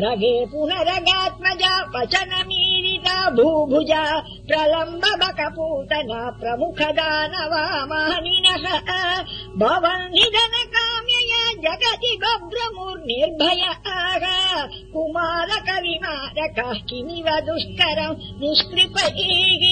रगे पुनरगात्मजा वचनमीरिता भूभुजा प्रलम्ब बक प्रमुख मानिनः भवन् निधन काम्यया जगति गोब्रमुर्निर्भयाः। कुमारकविमारकः किमिव दुष्करम् निष्कृपैः।